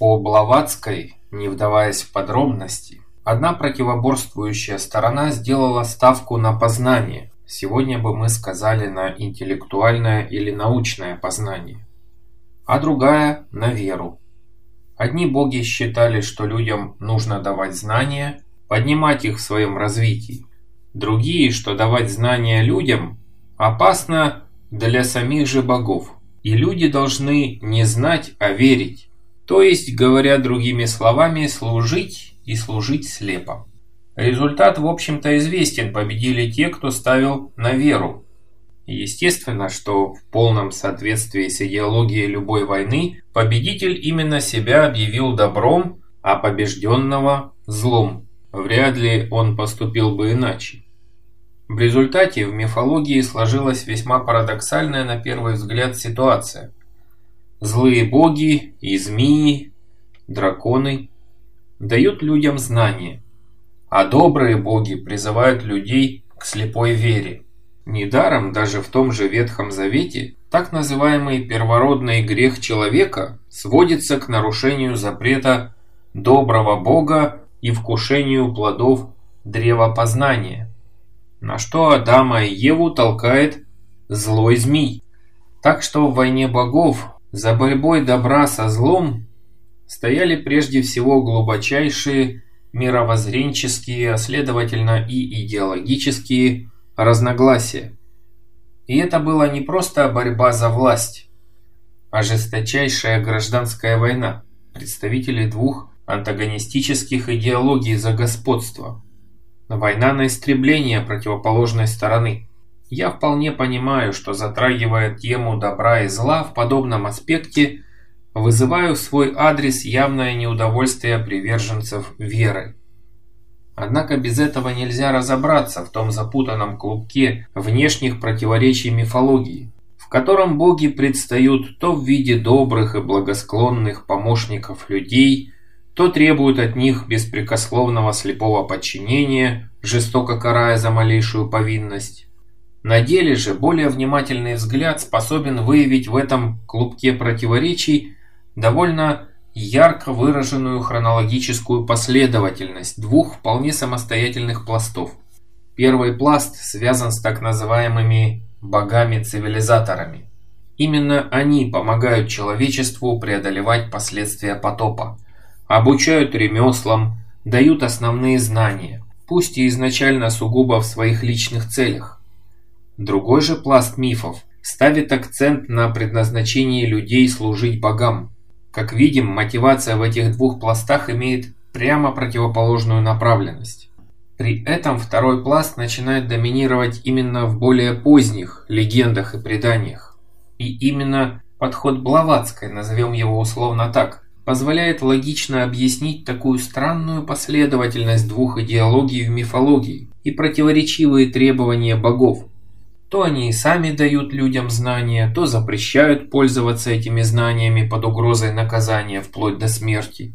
По Блаватской, не вдаваясь в подробности, одна противоборствующая сторона сделала ставку на познание. Сегодня бы мы сказали на интеллектуальное или научное познание. А другая – на веру. Одни боги считали, что людям нужно давать знания, поднимать их в своем развитии. Другие, что давать знания людям опасно для самих же богов. И люди должны не знать, а верить. То есть, говоря другими словами, служить и служить слепо. Результат, в общем-то, известен. Победили те, кто ставил на веру. Естественно, что в полном соответствии с идеологией любой войны победитель именно себя объявил добром, а побежденного – злом. Вряд ли он поступил бы иначе. В результате в мифологии сложилась весьма парадоксальная на первый взгляд ситуация. Злые боги и змеи, драконы дают людям знания, а добрые боги призывают людей к слепой вере. Недаром даже в том же Ветхом Завете так называемый первородный грех человека сводится к нарушению запрета доброго бога и вкушению плодов древа познания на что Адама и Еву толкает злой змей. Так что в войне богов за борьбой добра со злом стояли прежде всего глубочайшие мировоззренческие, а следовательно и идеологические разногласия. И это была не просто борьба за власть, а жесточайшая гражданская война представителей двух антагонистических идеологий за господство. Война на истребление противоположной стороны. Я вполне понимаю, что затрагивая тему добра и зла в подобном аспекте, вызываю в свой адрес явное неудовольствие приверженцев веры. Однако без этого нельзя разобраться в том запутанном клубке внешних противоречий мифологии, в котором боги предстают то в виде добрых и благосклонных помощников людей, то требуют от них беспрекословного слепого подчинения, жестоко карая за малейшую повинность. На деле же более внимательный взгляд способен выявить в этом клубке противоречий довольно ярко выраженную хронологическую последовательность двух вполне самостоятельных пластов. Первый пласт связан с так называемыми богами-цивилизаторами. Именно они помогают человечеству преодолевать последствия потопа обучают ремеслам, дают основные знания, пусть и изначально сугубо в своих личных целях. Другой же пласт мифов ставит акцент на предназначении людей служить богам. Как видим, мотивация в этих двух пластах имеет прямо противоположную направленность. При этом второй пласт начинает доминировать именно в более поздних легендах и преданиях. И именно подход Блаватской, назовем его условно так, позволяет логично объяснить такую странную последовательность двух идеологий в мифологии и противоречивые требования богов. То они и сами дают людям знания, то запрещают пользоваться этими знаниями под угрозой наказания вплоть до смерти.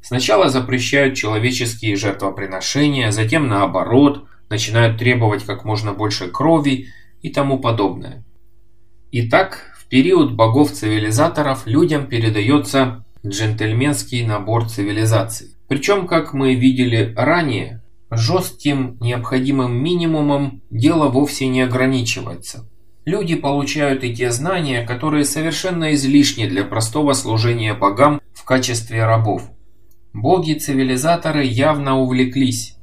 Сначала запрещают человеческие жертвоприношения, затем наоборот, начинают требовать как можно больше крови и тому подобное. Итак, в период богов-цивилизаторов людям передается джентльменский набор цивилизаций. Причем, как мы видели ранее, жестким необходимым минимумом дело вовсе не ограничивается. Люди получают и те знания, которые совершенно излишни для простого служения богам в качестве рабов. Боги-цивилизаторы явно увлеклись.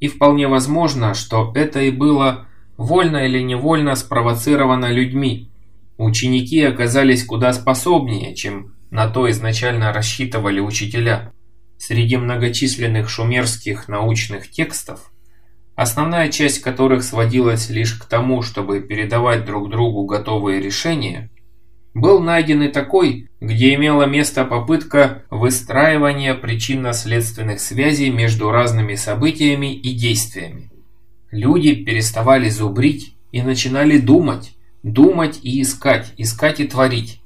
И вполне возможно, что это и было вольно или невольно спровоцировано людьми. Ученики оказались куда способнее, чем на то изначально рассчитывали учителя. Среди многочисленных шумерских научных текстов, основная часть которых сводилась лишь к тому, чтобы передавать друг другу готовые решения, был найден и такой, где имела место попытка выстраивания причинно-следственных связей между разными событиями и действиями. Люди переставали зубрить и начинали думать, думать и искать, искать и творить.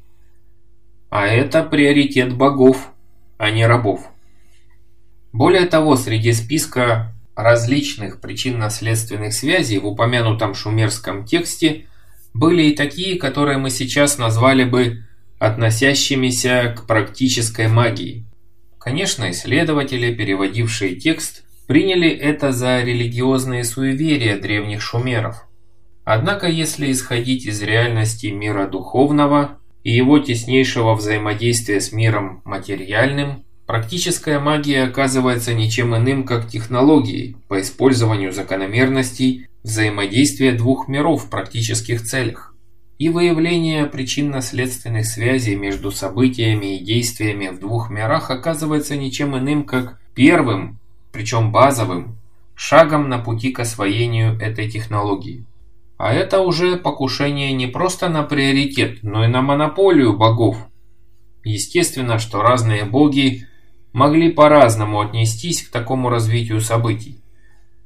А это приоритет богов, а не рабов. Более того, среди списка различных причинно-следственных связей в упомянутом шумерском тексте были и такие, которые мы сейчас назвали бы относящимися к практической магии. Конечно, исследователи, переводившие текст, приняли это за религиозные суеверия древних шумеров. Однако, если исходить из реальности мира духовного и его теснейшего взаимодействия с миром материальным, практическая магия оказывается ничем иным, как технологией по использованию закономерностей взаимодействия двух миров в практических целях и выявление причинно-следственных связей между событиями и действиями в двух мирах оказывается ничем иным, как первым, причем базовым, шагом на пути к освоению этой технологии. А это уже покушение не просто на приоритет, но и на монополию богов. Естественно, что разные боги могли по-разному отнестись к такому развитию событий.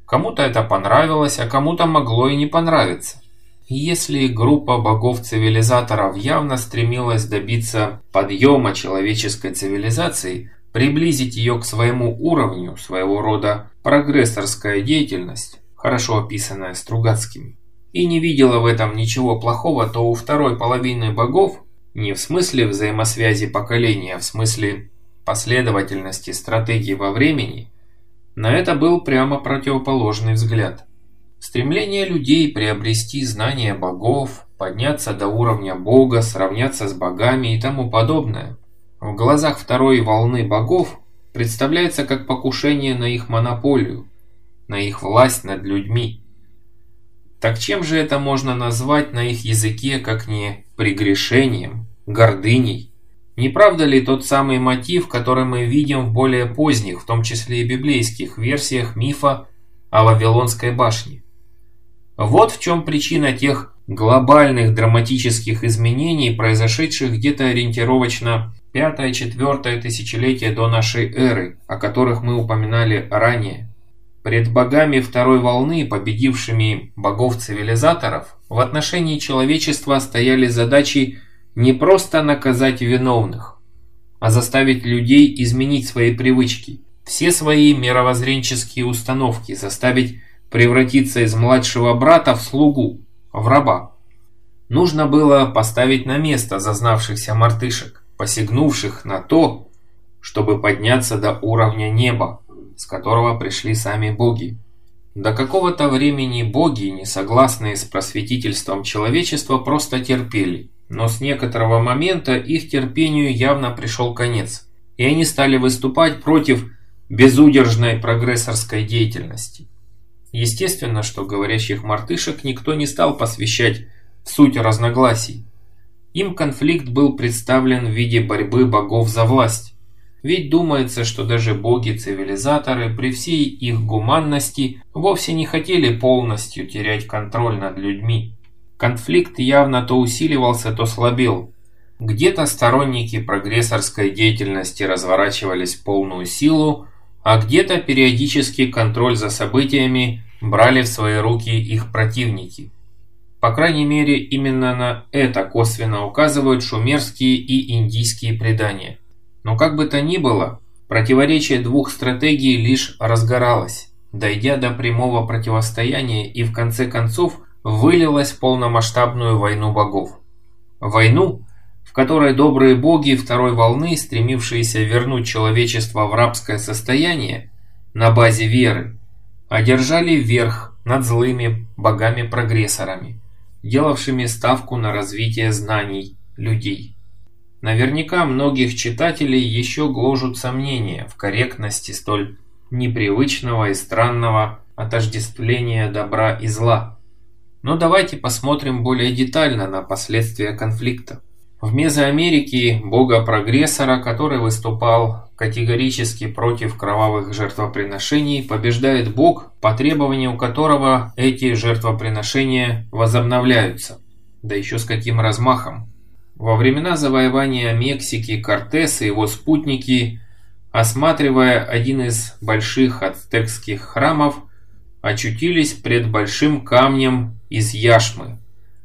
Кому-то это понравилось, а кому-то могло и не понравиться. Если группа богов-цивилизаторов явно стремилась добиться подъема человеческой цивилизации, приблизить ее к своему уровню, своего рода прогрессорская деятельность, хорошо описанная Стругацкими, и не видела в этом ничего плохого, то у второй половины богов, не в смысле взаимосвязи поколения, а в смысле последовательности стратегии во времени, на это был прямо противоположный взгляд. Стремление людей приобрести знания богов, подняться до уровня бога, сравняться с богами и тому подобное, в глазах второй волны богов представляется как покушение на их монополию, на их власть над людьми. Так чем же это можно назвать на их языке, как не прегрешением, гордыней? Не правда ли тот самый мотив, который мы видим в более поздних, в том числе и библейских, версиях мифа о Вавилонской башне? Вот в чем причина тех глобальных драматических изменений, произошедших где-то ориентировочно 5-4 тысячелетие до нашей эры, о которых мы упоминали ранее. Пред богами второй волны, победившими богов-цивилизаторов, в отношении человечества стояли задачи не просто наказать виновных, а заставить людей изменить свои привычки, все свои мировоззренческие установки, заставить превратиться из младшего брата в слугу, в раба. Нужно было поставить на место зазнавшихся мартышек, посягнувших на то, чтобы подняться до уровня неба, с которого пришли сами боги. До какого-то времени боги, не согласные с просветительством человечества, просто терпели. Но с некоторого момента их терпению явно пришел конец, и они стали выступать против безудержной прогрессорской деятельности. Естественно, что говорящих мартышек никто не стал посвящать в суть разногласий. Им конфликт был представлен в виде борьбы богов за власть. Ведь думается, что даже боги-цивилизаторы при всей их гуманности вовсе не хотели полностью терять контроль над людьми. Конфликт явно то усиливался, то слабел. Где-то сторонники прогрессорской деятельности разворачивались в полную силу, а где-то периодически контроль за событиями брали в свои руки их противники. По крайней мере, именно на это косвенно указывают шумерские и индийские предания. Но как бы то ни было, противоречие двух стратегий лишь разгоралось, дойдя до прямого противостояния и в конце концов вылилось в полномасштабную войну богов. Войну, в которой добрые боги второй волны, стремившиеся вернуть человечество в рабское состояние на базе веры, одержали верх над злыми богами-прогрессорами, делавшими ставку на развитие знаний людей. Наверняка многих читателей еще гложут сомнения в корректности столь непривычного и странного отождествления добра и зла. Но давайте посмотрим более детально на последствия конфликта. В Мезоамерике бога-прогрессора, который выступал категорически против кровавых жертвоприношений, побеждает бог, по требованию которого эти жертвоприношения возобновляются. Да еще с каким размахом. Во времена завоевания Мексики Кортес и его спутники, осматривая один из больших ацтекских храмов, очутились пред большим камнем из яшмы,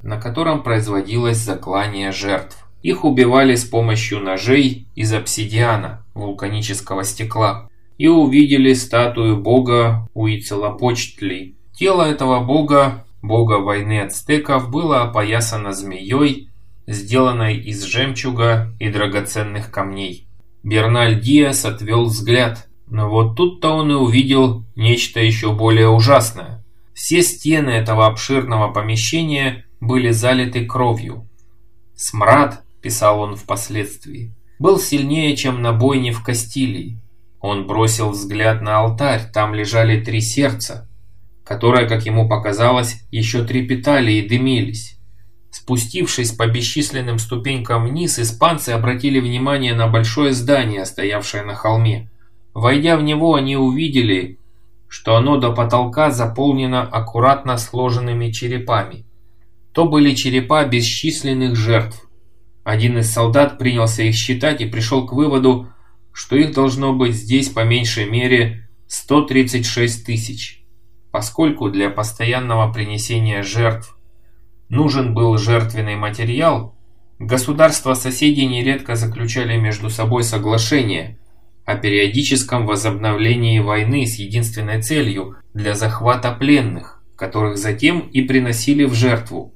на котором производилось заклание жертв. Их убивали с помощью ножей из обсидиана, вулканического стекла, и увидели статую бога Уицелопочтли. Тело этого бога, бога войны ацтеков, было опоясано змеей сделанной из жемчуга и драгоценных камней. Берналь Диас отвел взгляд, но вот тут-то он и увидел нечто еще более ужасное. Все стены этого обширного помещения были залиты кровью. «Смрад», – писал он впоследствии, – был сильнее, чем на бойне в Кастилии. Он бросил взгляд на алтарь, там лежали три сердца, которые, как ему показалось, еще трепетали и дымились. Спустившись по бесчисленным ступенькам вниз, испанцы обратили внимание на большое здание, стоявшее на холме. Войдя в него, они увидели, что оно до потолка заполнено аккуратно сложенными черепами. То были черепа бесчисленных жертв. Один из солдат принялся их считать и пришел к выводу, что их должно быть здесь по меньшей мере 136 тысяч. Поскольку для постоянного принесения жертв нужен был жертвенный материал, государства-соседи нередко заключали между собой соглашение о периодическом возобновлении войны с единственной целью для захвата пленных, которых затем и приносили в жертву.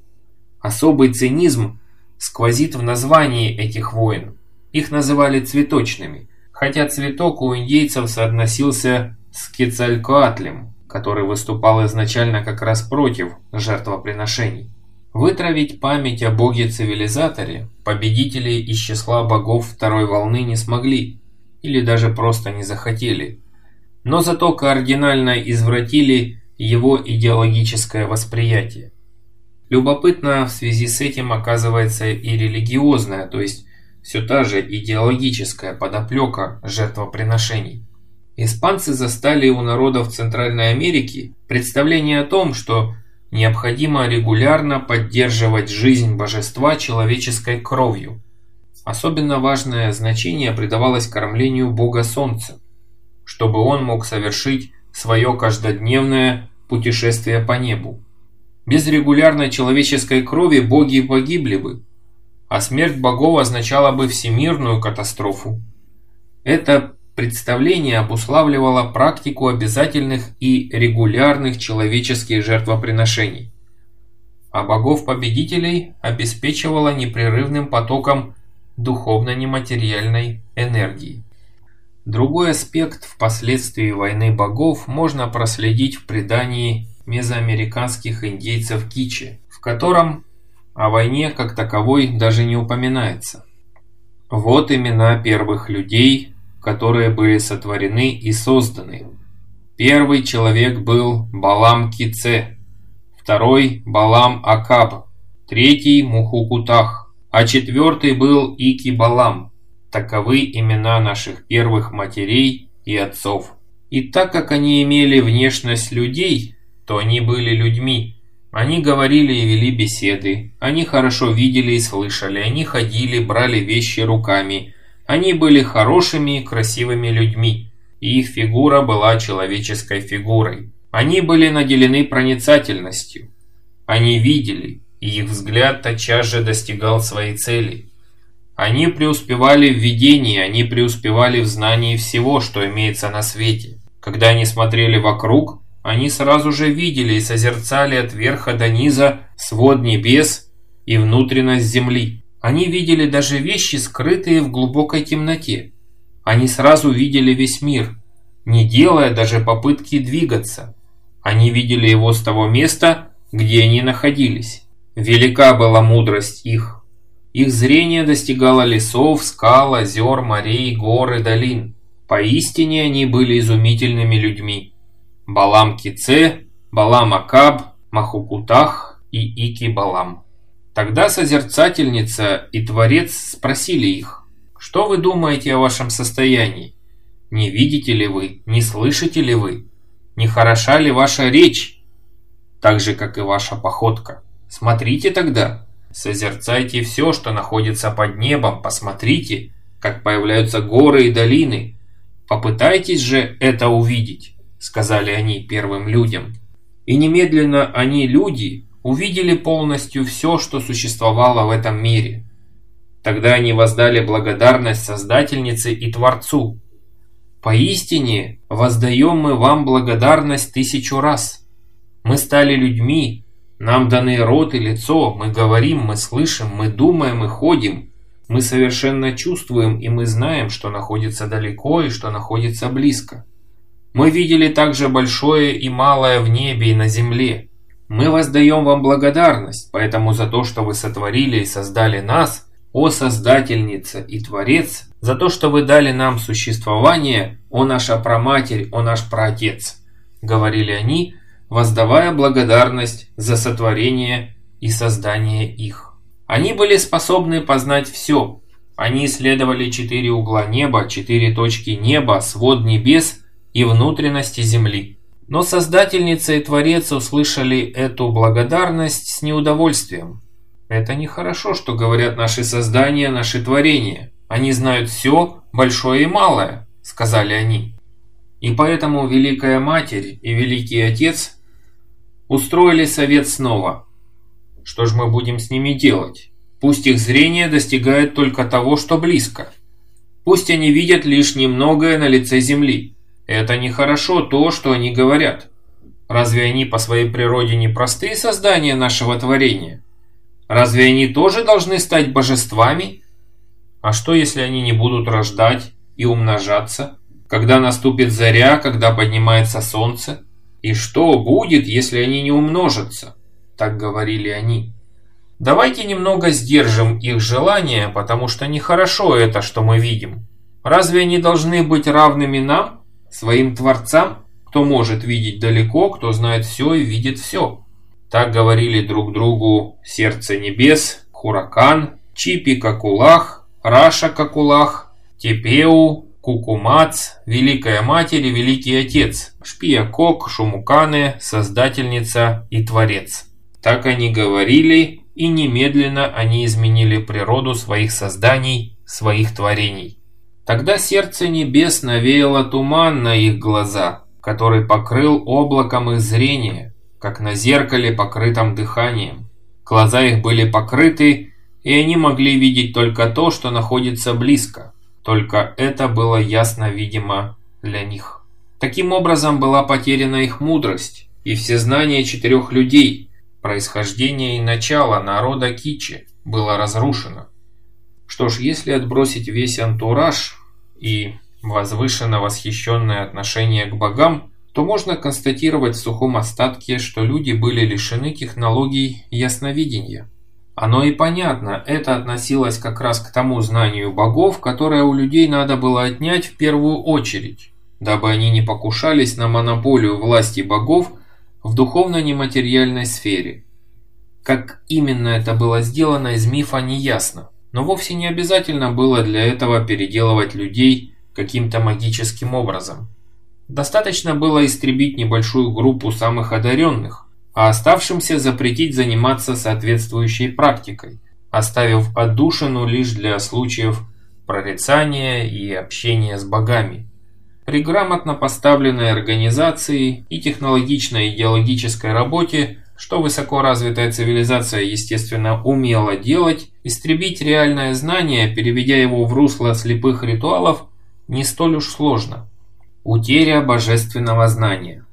Особый цинизм сквозит в названии этих войн. Их называли цветочными, хотя цветок у индейцев соотносился с Кецалькоатлем, который выступал изначально как раз против жертвоприношений. Вытравить память о боге-цивилизаторе победители из числа богов второй волны не смогли, или даже просто не захотели, но зато кардинально извратили его идеологическое восприятие. Любопытно в связи с этим оказывается и религиозная, то есть все та же идеологическая подоплека жертвоприношений. Испанцы застали у народов Центральной Америки представление о том, что необходимо регулярно поддерживать жизнь божества человеческой кровью. Особенно важное значение придавалось кормлению бога солнца, чтобы он мог совершить свое каждодневное путешествие по небу. Без регулярной человеческой крови боги погибли бы, а смерть богов означала бы всемирную катастрофу. Это представление обуславливало практику обязательных и регулярных человеческих жертвоприношений, а богов-победителей обеспечивало непрерывным потоком духовно-нематериальной энергии. Другой аспект впоследствии войны богов можно проследить в предании мезоамериканских индейцев Кичи, в котором о войне как таковой даже не упоминается. Вот имена первых людей, которые были сотворены и созданы. Первый человек был Балам Кице, второй Балам Акаб, третий Мухукутах, а четвертый был Ики Балам. Таковы имена наших первых матерей и отцов. И так как они имели внешность людей, то они были людьми. Они говорили и вели беседы, они хорошо видели и слышали, они ходили, брали вещи руками. Они были хорошими, красивыми людьми, и их фигура была человеческой фигурой. Они были наделены проницательностью. Они видели, и их взгляд тотчас же достигал своей цели. Они преуспевали в видении, они преуспевали в знании всего, что имеется на свете. Когда они смотрели вокруг, они сразу же видели и созерцали от верха до низа свод небес и внутренность земли. Они видели даже вещи, скрытые в глубокой темноте. Они сразу видели весь мир, не делая даже попытки двигаться. Они видели его с того места, где они находились. Велика была мудрость их. Их зрение достигало лесов, скал, озер, морей, гор и долин. Поистине они были изумительными людьми. Балам Кице, Балам Акаб, Махукутах и Ики Балам. Тогда созерцательница и Творец спросили их, что вы думаете о вашем состоянии? Не видите ли вы, не слышите ли вы? Не хороша ли ваша речь? Так же, как и ваша походка. Смотрите тогда, созерцайте все, что находится под небом, посмотрите, как появляются горы и долины. Попытайтесь же это увидеть сказали они первым людям. И немедленно они, люди, увидели полностью все, что существовало в этом мире. Тогда они воздали благодарность Создательнице и Творцу. Поистине воздаем мы вам благодарность тысячу раз. Мы стали людьми, Нам даны рот и лицо, мы говорим, мы слышим, мы думаем и ходим. Мы совершенно чувствуем и мы знаем, что находится далеко и что находится близко. Мы видели также большое и малое в небе и на земле. Мы воздаем вам благодарность, поэтому за то, что вы сотворили и создали нас, о Создательница и Творец, за то, что вы дали нам существование, о наша праматерь, о наш праотец, говорили они, воздавая благодарность за сотворение и создание их. Они были способны познать все. Они исследовали четыре угла неба, четыре точки неба, свод небес и внутренности земли. Но Создательница и Творец услышали эту благодарность с неудовольствием. Это нехорошо, что говорят наши создания, наши творения. Они знают все, большое и малое, сказали они. И поэтому Великая Матерь и Великий Отец устроили совет снова. Что же мы будем с ними делать? Пусть их зрение достигает только того, что близко. Пусть они видят лишь немногое на лице Земли. Это нехорошо то, что они говорят. Разве они по своей природе не простые создания нашего творения? Разве они тоже должны стать божествами? А что, если они не будут рождать и умножаться? Когда наступит заря, когда поднимается солнце? И что будет, если они не умножатся? Так говорили они. Давайте немного сдержим их желания, потому что нехорошо это, что мы видим. Разве они должны быть равными нам, своим творцам, кто может видеть далеко, кто знает все и видит все? Так говорили друг другу Сердце Небес, Хуракан, Чипи Какулах, Раша Какулах, Тепеу, Кукумац, Великая Матерь и Великий Отец, Шпия Кок, Шумукане, Создательница и Творец. Так они говорили, и немедленно они изменили природу своих созданий, своих творений. Тогда сердце небес навеяло туман на их глаза, который покрыл облаком их зрения, как на зеркале, покрытом дыханием. Глаза их были покрыты, и они могли видеть только то, что находится близко. Только это было ясно видимо для них. Таким образом была потеряна их мудрость и все знания четырех людей, происхождение и начало народа Кичи было разрушено. Что ж, если отбросить весь антураж и возвышенно восхищенное отношение к богам, то можно констатировать в сухом остатке, что люди были лишены технологий ясновидения. Оно и понятно, это относилось как раз к тому знанию богов, которое у людей надо было отнять в первую очередь, дабы они не покушались на монополию власти богов в духовно-нематериальной сфере. Как именно это было сделано из мифа не ясно, но вовсе не обязательно было для этого переделывать людей каким-то магическим образом. Достаточно было истребить небольшую группу самых одаренных, а оставшимся запретить заниматься соответствующей практикой, оставив отдушину лишь для случаев прорицания и общения с богами. При грамотно поставленной организации и технологичной идеологической работе, что высокоразвитая цивилизация, естественно, умела делать, истребить реальное знание, переведя его в русло слепых ритуалов, не столь уж сложно. Утеря божественного знания.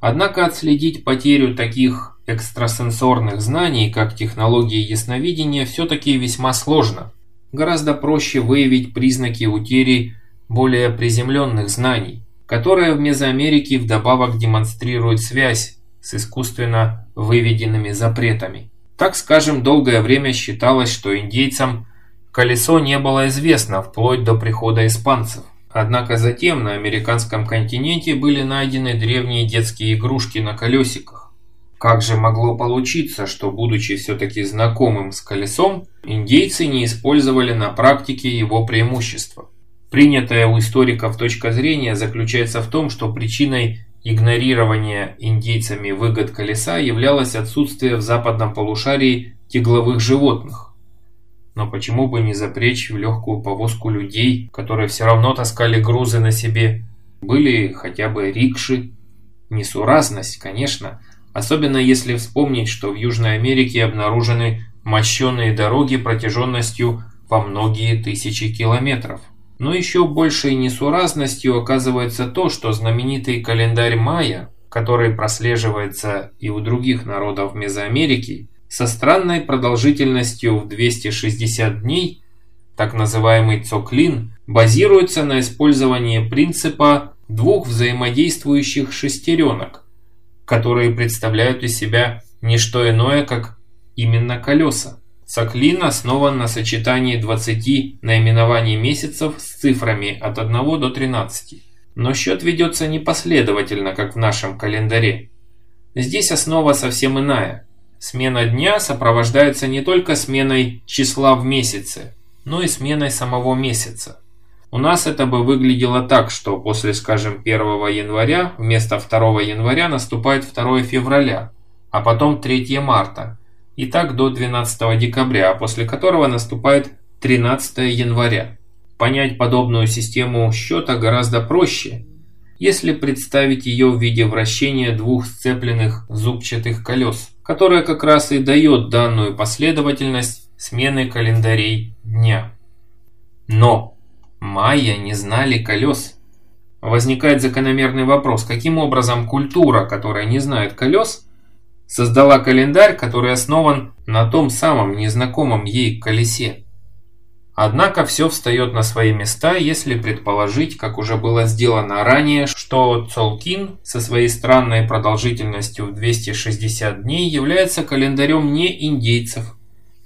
Однако отследить потерю таких экстрасенсорных знаний, как технологии ясновидения, все-таки весьма сложно. Гораздо проще выявить признаки утери более приземленных знаний, которые в Мезоамерике вдобавок демонстрируют связь с искусственно выведенными запретами. Так скажем, долгое время считалось, что индейцам колесо не было известно вплоть до прихода испанцев. Однако затем на американском континенте были найдены древние детские игрушки на колесиках. Как же могло получиться, что, будучи все-таки знакомым с колесом, индейцы не использовали на практике его преимущества? Принятая у историков точка зрения заключается в том, что причиной игнорирования индейцами выгод колеса являлось отсутствие в западном полушарии тягловых животных. Но почему бы не запречь в легкую повозку людей, которые все равно таскали грузы на себе? Были хотя бы рикши. Несуразность, конечно, особенно если вспомнить, что в Южной Америке обнаружены мощенные дороги протяженностью по многие тысячи километров. Но еще большей несуразностью оказывается то, что знаменитый календарь майя, который прослеживается и у других народов Мезоамерики, со странной продолжительностью в 260 дней, так называемый циклин, базируется на использовании принципа двух взаимодействующих шестеренок, которые представляют из себя не что иное, как именно колеса. Циклин основан на сочетании 20 наименований месяцев с цифрами от 1 до 13. Но счет ведется непоследовательно, как в нашем календаре. Здесь основа совсем иная. Смена дня сопровождается не только сменой числа в месяце, но и сменой самого месяца. У нас это бы выглядело так, что после, скажем, 1 января вместо 2 января наступает 2 февраля, а потом 3 марта, и так до 12 декабря, после которого наступает 13 января. Понять подобную систему счета гораздо проще, если представить ее в виде вращения двух сцепленных зубчатых колес, которая как раз и дает данную последовательность смены календарей дня. Но майя не знали колес. Возникает закономерный вопрос, каким образом культура, которая не знает колес, создала календарь, который основан на том самом незнакомом ей колесе. Однако все встает на свои места, если предположить, как уже было сделано ранее, что Цолкин со своей странной продолжительностью в 260 дней является календарем не индейцев,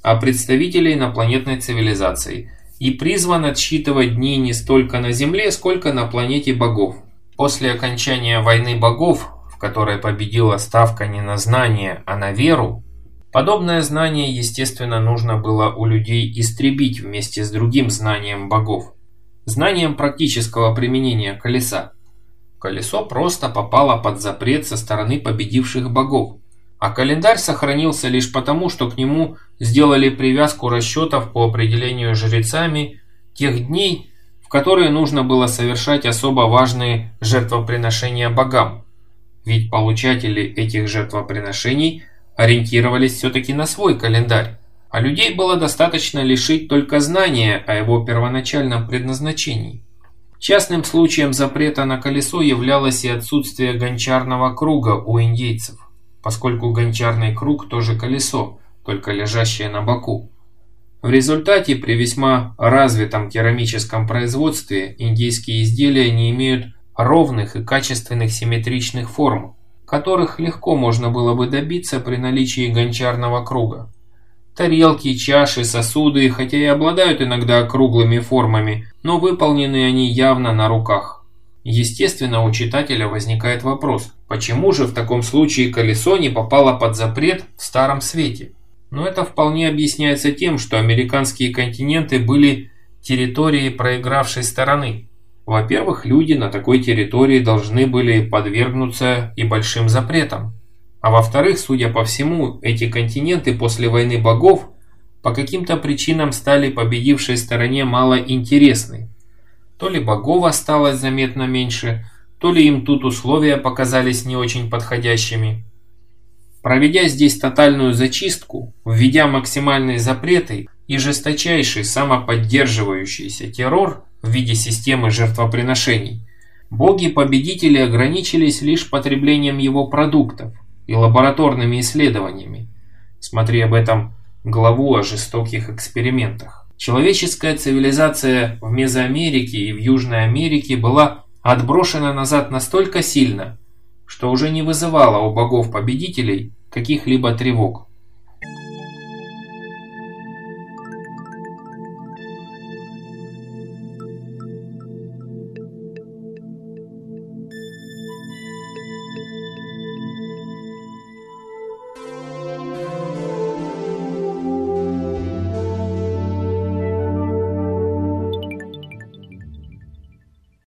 а представителей инопланетной цивилизации и призван отсчитывать дни не столько на Земле, сколько на планете богов. После окончания войны богов, в которой победила ставка не на знание, а на веру, Подобное знание, естественно, нужно было у людей истребить вместе с другим знанием богов. Знанием практического применения колеса. Колесо просто попало под запрет со стороны победивших богов. А календарь сохранился лишь потому, что к нему сделали привязку расчетов по определению жрецами тех дней, в которые нужно было совершать особо важные жертвоприношения богам. Ведь получатели этих жертвоприношений – ориентировались все-таки на свой календарь, а людей было достаточно лишить только знания о его первоначальном предназначении. Частным случаем запрета на колесо являлось и отсутствие гончарного круга у индейцев, поскольку гончарный круг тоже колесо, только лежащее на боку. В результате при весьма развитом керамическом производстве индейские изделия не имеют ровных и качественных симметричных форм, которых легко можно было бы добиться при наличии гончарного круга. Тарелки, чаши, сосуды, хотя и обладают иногда округлыми формами, но выполнены они явно на руках. Естественно, у читателя возникает вопрос, почему же в таком случае колесо не попало под запрет в Старом Свете? Но это вполне объясняется тем, что американские континенты были территорией проигравшей стороны. Во-первых, люди на такой территории должны были подвергнуться и большим запретам. А во-вторых, судя по всему, эти континенты после войны богов по каким-то причинам стали победившей стороне мало интересны. То ли богов осталось заметно меньше, то ли им тут условия показались не очень подходящими. Проведя здесь тотальную зачистку, введя максимальные запреты и жесточайший самоподдерживающийся террор, в виде системы жертвоприношений, боги-победители ограничились лишь потреблением его продуктов и лабораторными исследованиями. Смотри об этом главу о жестоких экспериментах. Человеческая цивилизация в Мезоамерике и в Южной Америке была отброшена назад настолько сильно, что уже не вызывала у богов-победителей каких-либо тревог.